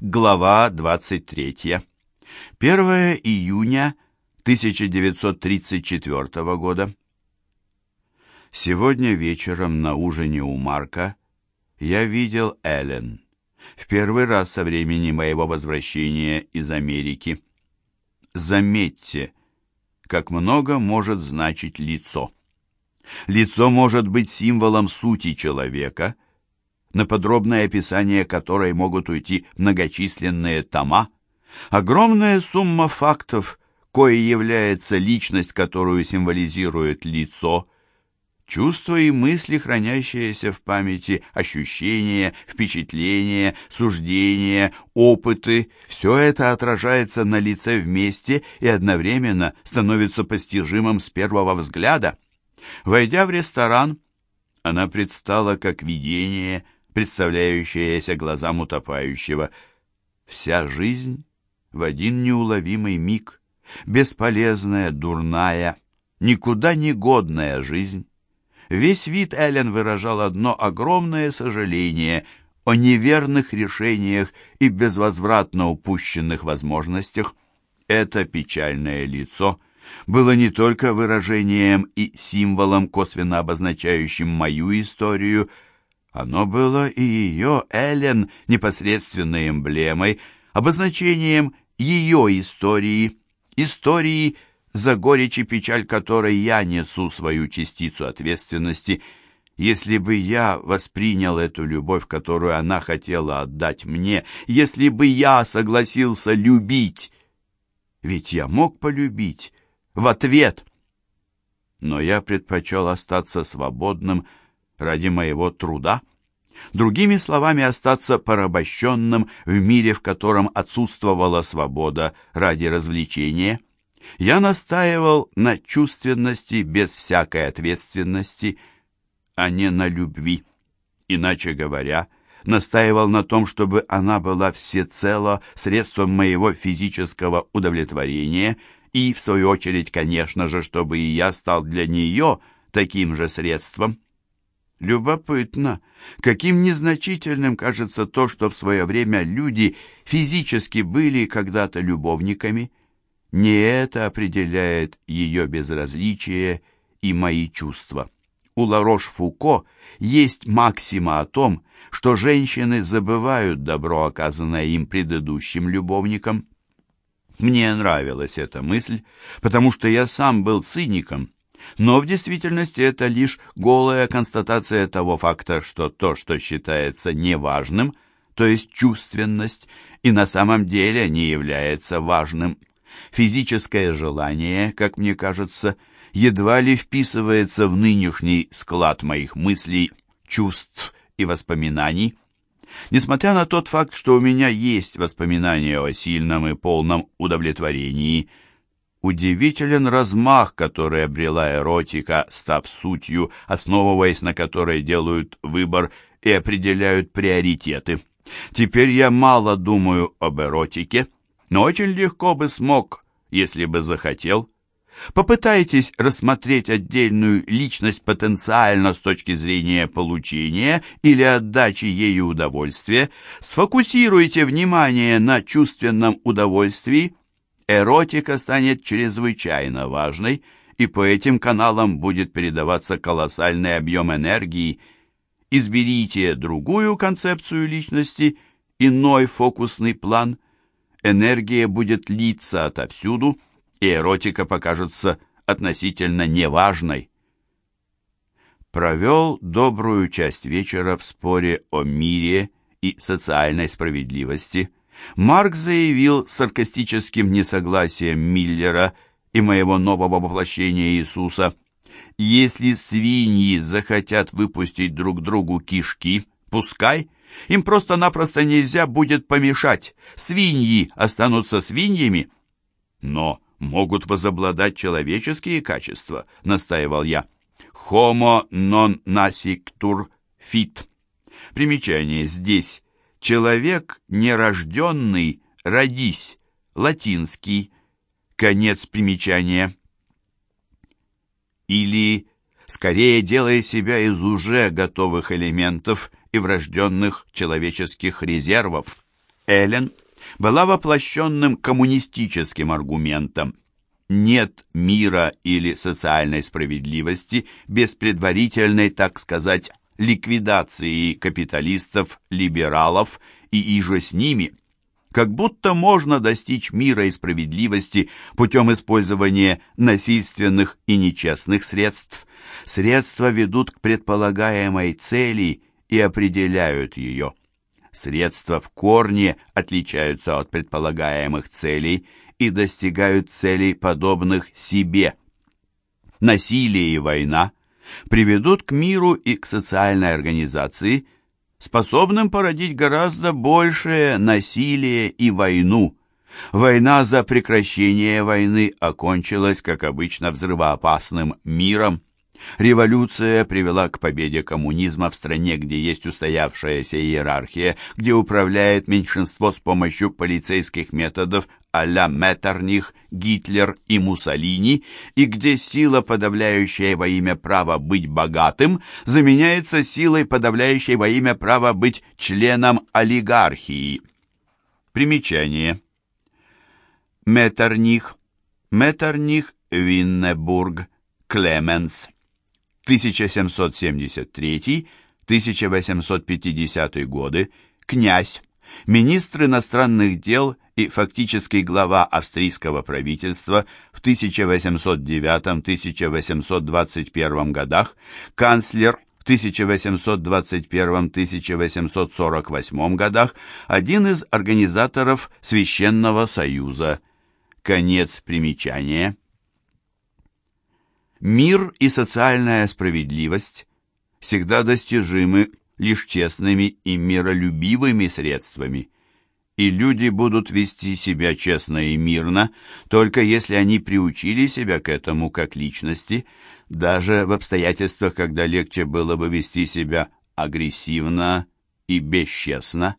Глава 23. 1 июня 1934 года. Сегодня вечером на ужине у Марка я видел Эллен. В первый раз со времени моего возвращения из Америки. Заметьте, как много может значить лицо. Лицо может быть символом сути человека, на подробное описание которой могут уйти многочисленные тома, огромная сумма фактов, кое является личность, которую символизирует лицо, чувства и мысли, хранящиеся в памяти, ощущения, впечатления, суждения, опыты, все это отражается на лице вместе и одновременно становится постижимым с первого взгляда. Войдя в ресторан, она предстала как видение, представляющееся глазам утопающего. Вся жизнь в один неуловимый миг, бесполезная, дурная, никуда не годная жизнь. Весь вид Эллен выражал одно огромное сожаление о неверных решениях и безвозвратно упущенных возможностях. Это печальное лицо было не только выражением и символом, косвенно обозначающим мою историю, оно было и ее, Эллен, непосредственной эмблемой, обозначением ее истории, истории, за горечь и печаль которой я несу свою частицу ответственности. Если бы я воспринял эту любовь, которую она хотела отдать мне, если бы я согласился любить, ведь я мог полюбить в ответ. Но я предпочел остаться свободным, ради моего труда. Другими словами, остаться порабощенным в мире, в котором отсутствовала свобода ради развлечения. Я настаивал на чувственности без всякой ответственности, а не на любви. Иначе говоря, настаивал на том, чтобы она была всецело средством моего физического удовлетворения и, в свою очередь, конечно же, чтобы и я стал для нее таким же средством. Любопытно, каким незначительным кажется то, что в свое время люди физически были когда-то любовниками. Не это определяет ее безразличие и мои чувства. У Ларош-Фуко есть максима о том, что женщины забывают добро, оказанное им предыдущим любовникам. Мне нравилась эта мысль, потому что я сам был циником но в действительности это лишь голая констатация того факта, что то, что считается неважным, то есть чувственность, и на самом деле не является важным. Физическое желание, как мне кажется, едва ли вписывается в нынешний склад моих мыслей, чувств и воспоминаний. Несмотря на тот факт, что у меня есть воспоминания о сильном и полном удовлетворении – Удивителен размах, который обрела эротика, став сутью, основываясь на которой делают выбор и определяют приоритеты. Теперь я мало думаю об эротике, но очень легко бы смог, если бы захотел. Попытайтесь рассмотреть отдельную личность потенциально с точки зрения получения или отдачи ею удовольствия, сфокусируйте внимание на чувственном удовольствии, эротика станет чрезвычайно важной, и по этим каналам будет передаваться колоссальный объем энергии. Изберите другую концепцию личности, иной фокусный план. Энергия будет литься отовсюду, и эротика покажется относительно неважной. Провел добрую часть вечера в споре о мире и социальной справедливости – Марк заявил саркастическим несогласием Миллера и моего нового воплощения Иисуса, «Если свиньи захотят выпустить друг другу кишки, пускай, им просто-напросто нельзя будет помешать, свиньи останутся свиньями». «Но могут возобладать человеческие качества», — настаивал я. «Homo non nasictur fit». Примечание здесь Человек нерожденный, родись, латинский, конец примечания. Или, скорее, делай себя из уже готовых элементов и врожденных человеческих резервов. Эллен была воплощенным коммунистическим аргументом «нет мира или социальной справедливости без предварительной, так сказать, ликвидации капиталистов, либералов и иже с ними» как будто можно достичь мира и справедливости путем использования насильственных и нечестных средств. Средства ведут к предполагаемой цели и определяют ее. Средства в корне отличаются от предполагаемых целей и достигают целей, подобных себе. Насилие и война приведут к миру и к социальной организации, способным породить гораздо большее насилие и войну. Война за прекращение войны окончилась, как обычно, взрывоопасным миром. Революция привела к победе коммунизма в стране, где есть устоявшаяся иерархия, где управляет меньшинство с помощью полицейских методов а-ля Меттерних, Гитлер и Муссолини, и где сила, подавляющая во имя права быть богатым, заменяется силой, подавляющей во имя права быть членом олигархии. Примечание. Меттерних, Меттерних, Виннебург, Клеменс. 1773-1850 годы, князь, министр иностранных дел и фактически глава австрийского правительства в 1809-1821 годах, канцлер в 1821-1848 годах, один из организаторов Священного Союза. Конец примечания. Мир и социальная справедливость всегда достижимы лишь честными и миролюбивыми средствами и люди будут вести себя честно и мирно, только если они приучили себя к этому как личности, даже в обстоятельствах, когда легче было бы вести себя агрессивно и бесчестно.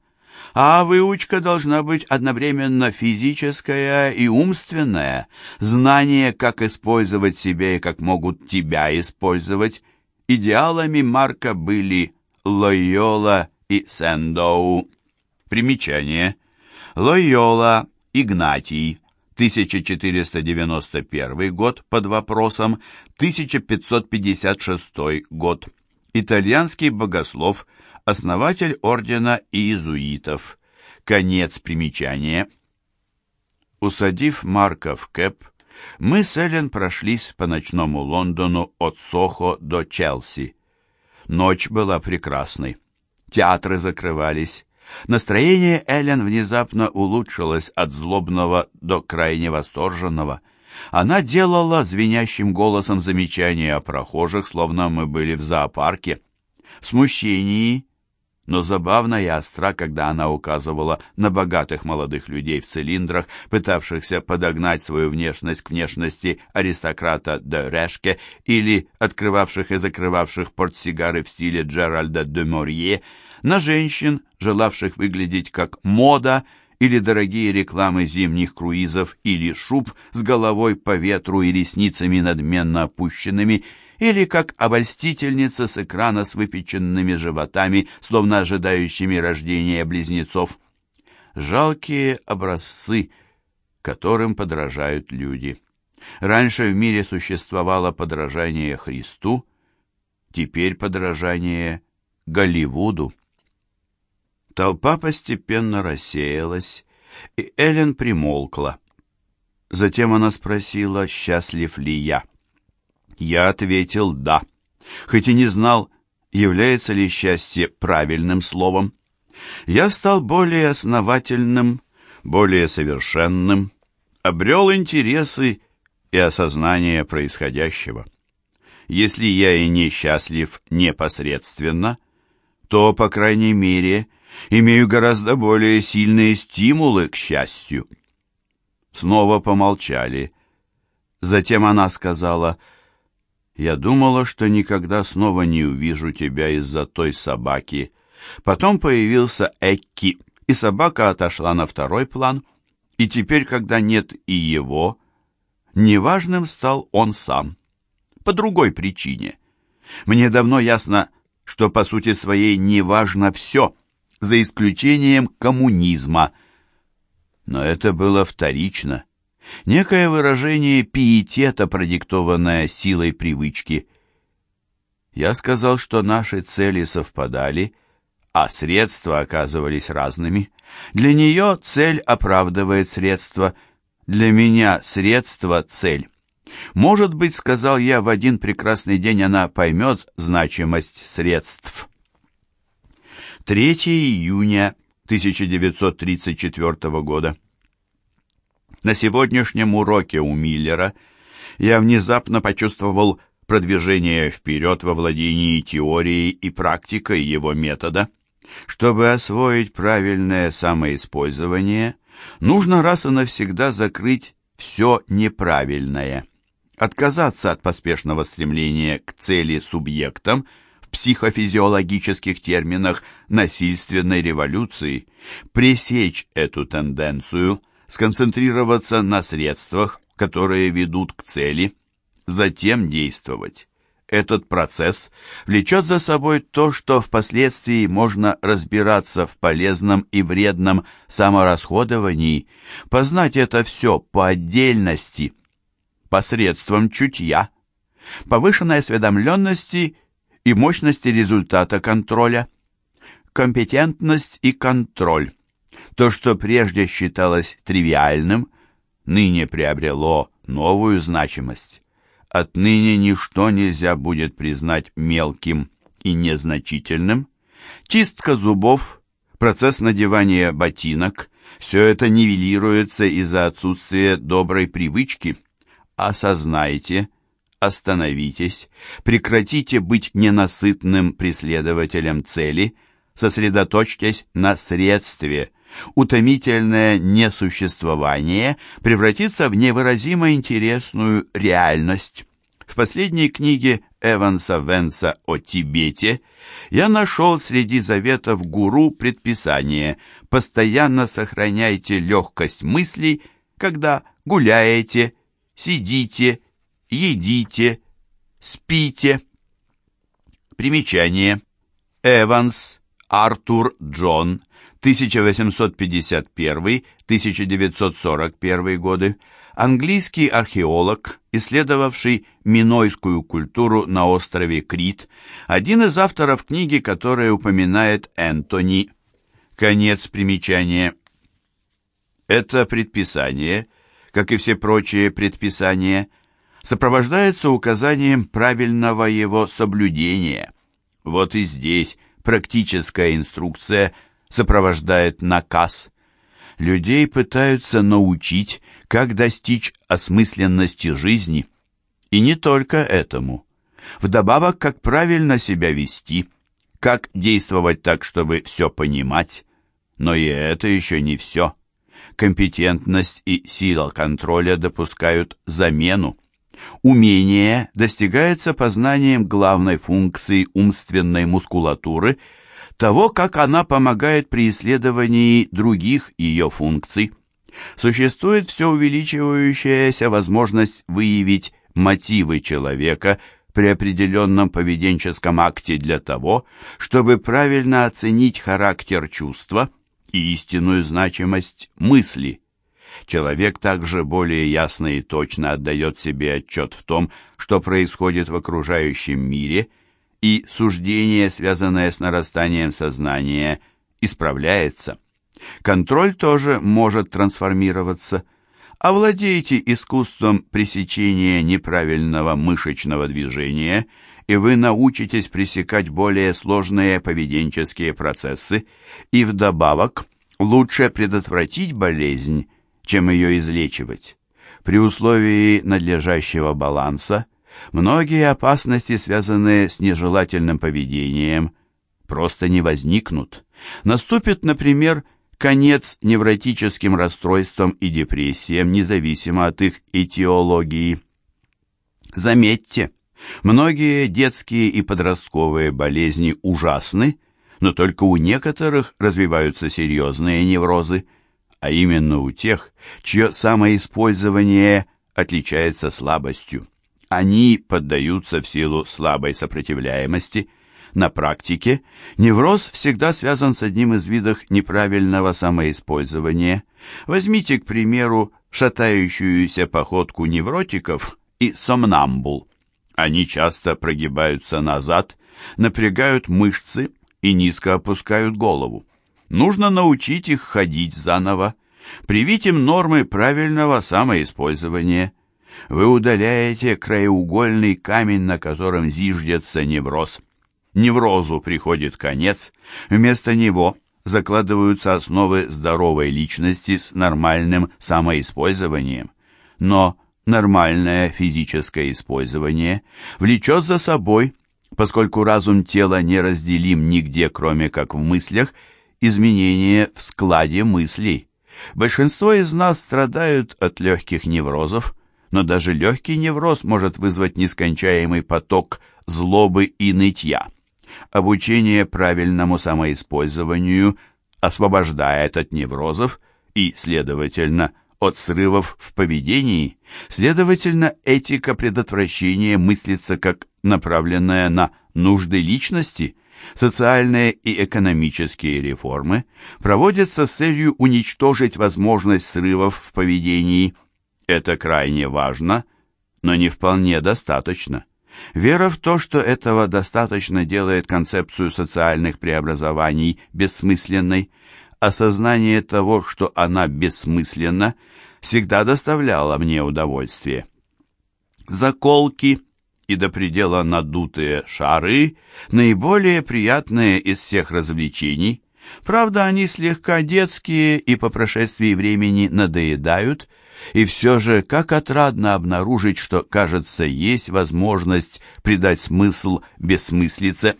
А выучка должна быть одновременно физическая и умственная, знание, как использовать себя и как могут тебя использовать. Идеалами Марка были Лойола и Сэндоу. Примечание – Лойола Игнатий, 1491 год под вопросом, 1556 год. Итальянский богослов, основатель ордена иезуитов. Конец примечания. Усадив Марка в кэп, мы с Эллен прошлись по ночному Лондону от Сохо до Челси. Ночь была прекрасной. Театры закрывались, Настроение Эллен внезапно улучшилось от злобного до крайне восторженного. Она делала звенящим голосом замечания о прохожих, словно мы были в зоопарке. В смущении, но забавно и остра, когда она указывала на богатых молодых людей в цилиндрах, пытавшихся подогнать свою внешность к внешности аристократа де Решке или открывавших и закрывавших портсигары в стиле Джеральда де Морье, на женщин, желавших выглядеть как мода или дорогие рекламы зимних круизов или шуб с головой по ветру и ресницами надменно опущенными, или как обольстительница с экрана с выпеченными животами, словно ожидающими рождения близнецов. Жалкие образцы, которым подражают люди. Раньше в мире существовало подражание Христу, теперь подражание Голливуду. Толпа постепенно рассеялась, и Эллен примолкла. Затем она спросила, счастлив ли я. Я ответил «да», хоть и не знал, является ли счастье правильным словом. Я стал более основательным, более совершенным, обрел интересы и осознание происходящего. Если я и не счастлив непосредственно, то, по крайней мере, имею гораздо более сильные стимулы к счастью. Снова помолчали. Затем она сказала, «Я думала, что никогда снова не увижу тебя из-за той собаки». Потом появился Экки, и собака отошла на второй план, и теперь, когда нет и его, неважным стал он сам. По другой причине. Мне давно ясно, что по сути своей неважно все — за исключением коммунизма. Но это было вторично. Некое выражение пиетета, продиктованное силой привычки. Я сказал, что наши цели совпадали, а средства оказывались разными. Для нее цель оправдывает средства, для меня средство — цель. Может быть, сказал я, в один прекрасный день она поймет значимость средств. 3 июня 1934 года. На сегодняшнем уроке у Миллера я внезапно почувствовал продвижение вперед во владении теорией и практикой его метода. Чтобы освоить правильное самоиспользование, нужно раз и навсегда закрыть все неправильное отказаться от поспешного стремления к цели субъектом в психофизиологических терминах насильственной революции, пресечь эту тенденцию, сконцентрироваться на средствах, которые ведут к цели, затем действовать. Этот процесс влечет за собой то, что впоследствии можно разбираться в полезном и вредном саморасходовании, познать это все по отдельности – посредством чутья, повышенной осведомленности и мощности результата контроля. Компетентность и контроль. То, что прежде считалось тривиальным, ныне приобрело новую значимость. Отныне ничто нельзя будет признать мелким и незначительным. Чистка зубов, процесс надевания ботинок – все это нивелируется из-за отсутствия доброй привычки – осознайте, остановитесь, прекратите быть ненасытным преследователем цели, сосредоточьтесь на средстве. Утомительное несуществование превратится в невыразимо интересную реальность. В последней книге Эванса Венса о Тибете я нашел среди заветов гуру предписание «Постоянно сохраняйте легкость мыслей, когда гуляете, сидите, едите, спите. Примечание. Эванс, Артур Джон, 1851-1941 годы, английский археолог, исследовавший минойскую культуру на острове Крит, один из авторов книги, которая упоминает Энтони. Конец примечания. Это предписание как и все прочие предписания, сопровождается указанием правильного его соблюдения. Вот и здесь практическая инструкция сопровождает наказ. Людей пытаются научить, как достичь осмысленности жизни. И не только этому. Вдобавок, как правильно себя вести, как действовать так, чтобы все понимать. Но и это еще не все компетентность и сила контроля допускают замену. Умение достигается познанием главной функции умственной мускулатуры, того, как она помогает при исследовании других ее функций. Существует все увеличивающаяся возможность выявить мотивы человека при определенном поведенческом акте для того, чтобы правильно оценить характер чувства – и истинную значимость мысли. Человек также более ясно и точно отдает себе отчет в том, что происходит в окружающем мире, и суждение, связанное с нарастанием сознания, исправляется. Контроль тоже может трансформироваться. Овладейте искусством пресечения неправильного мышечного движения – и вы научитесь пресекать более сложные поведенческие процессы, и вдобавок лучше предотвратить болезнь, чем ее излечивать. При условии надлежащего баланса многие опасности, связанные с нежелательным поведением, просто не возникнут. Наступит, например, конец невротическим расстройствам и депрессиям, независимо от их этиологии. Заметьте, Многие детские и подростковые болезни ужасны, но только у некоторых развиваются серьезные неврозы, а именно у тех, чье самоиспользование отличается слабостью. Они поддаются в силу слабой сопротивляемости, На практике невроз всегда связан с одним из видов неправильного самоиспользования. Возьмите, к примеру, шатающуюся походку невротиков и сомнамбул. Они часто прогибаются назад, напрягают мышцы и низко опускают голову. Нужно научить их ходить заново, привить им нормы правильного самоиспользования. Вы удаляете краеугольный камень, на котором зиждется невроз. Неврозу приходит конец, вместо него закладываются основы здоровой личности с нормальным самоиспользованием. Но нормальное физическое использование влечет за собой, поскольку разум тела не разделим нигде, кроме как в мыслях, изменения в складе мыслей. Большинство из нас страдают от легких неврозов, но даже легкий невроз может вызвать нескончаемый поток злобы и нытья. Обучение правильному самоиспользованию освобождает от неврозов и, следовательно, от срывов в поведении, следовательно, этика предотвращения мыслится как направленная на нужды личности. Социальные и экономические реформы проводятся с целью уничтожить возможность срывов в поведении. Это крайне важно, но не вполне достаточно. Вера в то, что этого достаточно, делает концепцию социальных преобразований бессмысленной, осознание того, что она бессмысленна, всегда доставляло мне удовольствие. Заколки и до предела надутые шары – наиболее приятные из всех развлечений. Правда, они слегка детские и по прошествии времени надоедают, и все же как отрадно обнаружить, что, кажется, есть возможность придать смысл бессмыслице.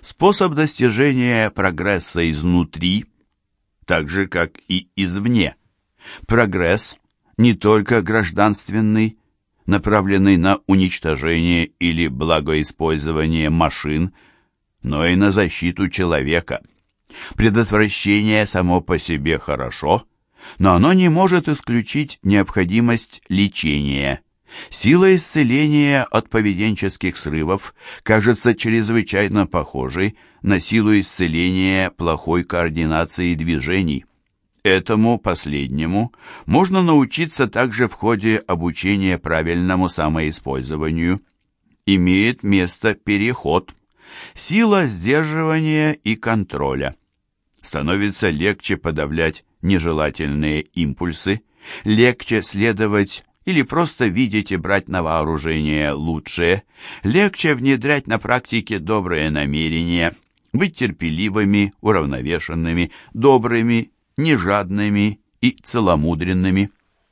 Способ достижения прогресса изнутри – так же, как и извне. Прогресс не только гражданственный, направленный на уничтожение или благоиспользование машин, но и на защиту человека. Предотвращение само по себе хорошо, но оно не может исключить необходимость лечения – Сила исцеления от поведенческих срывов кажется чрезвычайно похожей на силу исцеления плохой координации движений. Этому последнему можно научиться также в ходе обучения правильному самоиспользованию. Имеет место переход. Сила сдерживания и контроля. Становится легче подавлять нежелательные импульсы, легче следовать или просто видеть и брать на вооружение лучшее, легче внедрять на практике добрые намерения, быть терпеливыми, уравновешенными, добрыми, нежадными и целомудренными –